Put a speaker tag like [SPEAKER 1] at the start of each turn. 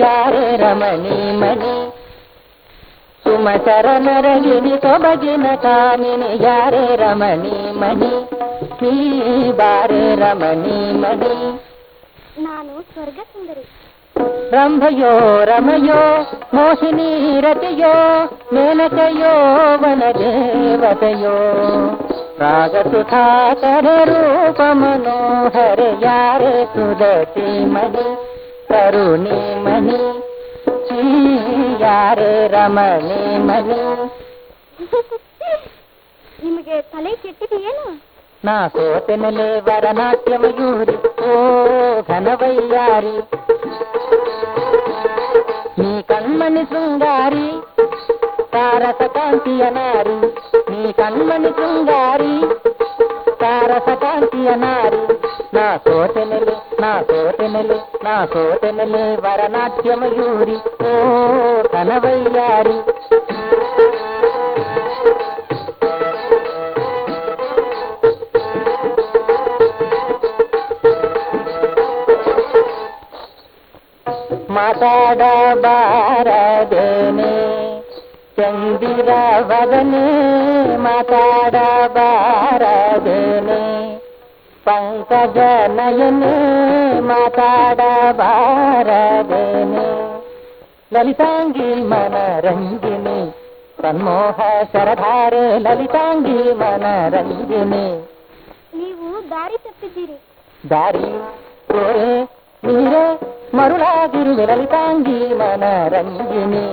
[SPEAKER 1] ಯಾರೇ ರಮಣಿ ಮಣಿ ಸುಮಸರ ನರಗಿನಿ ಸೊಬಗಿನ ಕಾಮಿನಿ ಯಾರೇ ರಮಣಿ ಮಣಿ ನೀ ಬಾರೆ ರಮಣಿ ಮಣಿ
[SPEAKER 2] ನಾನು ಸ್ವರ್ಗ ಸುಂದರಿ
[SPEAKER 1] ರಂಭಯೋ ರಮಯೋ ಮೋಹಿನಿ ರತಿಯೋ ಮೇನಕಯೋ ವನದೇವತೆಯೋ ರಾಗಸುಧಾಕರ ರೂಪ ಮನೋಹರ ಯಾರೇ ಸುದತಿ ಮಣಿ ಕರುಣಿ ಮಣಿ ಶ್ರೀ ಯಾರೇ ರಮಣಿ ಮಣಿ
[SPEAKER 2] ನಿಮಗೆ ತಲೆ ಕೆಟ್ಟಿದೆಯೇನು
[SPEAKER 1] ನಾ ಸೋತೆನಲೆ ವರನಾಟ್ಯ ಮಯೂರಿ ಓ ಘನವೈಯಾರಿ నీ కన్మని శృంగారి తారస కాంతియ నారి నీ కన్మని శృంగారి తారస కాంతియ నారి నా సోతెనెలి నా సోతెనెలి నా సోతెనెలి వరనాట్య మయూరి ఓ కనవయ్యారి ಮಾತಾಡಬಾರದೇನೆ ಚಂದಿರ ವದನೆ ಮಾತಾಡಬಾರದೇನೆ ಪಂಕಜ ನಯನೆ ಮಾತಾಡಬಾರದೇನೆ ಲಲಿತಾಂಗಿ ಮನರಂಗಿನಿ ಸನ್ಮೋಹ ಶರಧಾರೆ ಲಲಿತಾಂಗಿ ಮನರಂಗಿನಿ
[SPEAKER 2] ನೀವು ದಾರಿ ತಪ್ಪಿದ್ದೀರಿ
[SPEAKER 1] ದಾರಿ ತೋರೆ ನೀರೇ ಮರುಳಾಗಿರುವೆ ಲಲಿತಾಂಗಿ ಮನರಂಗಿನಿ